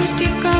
ketika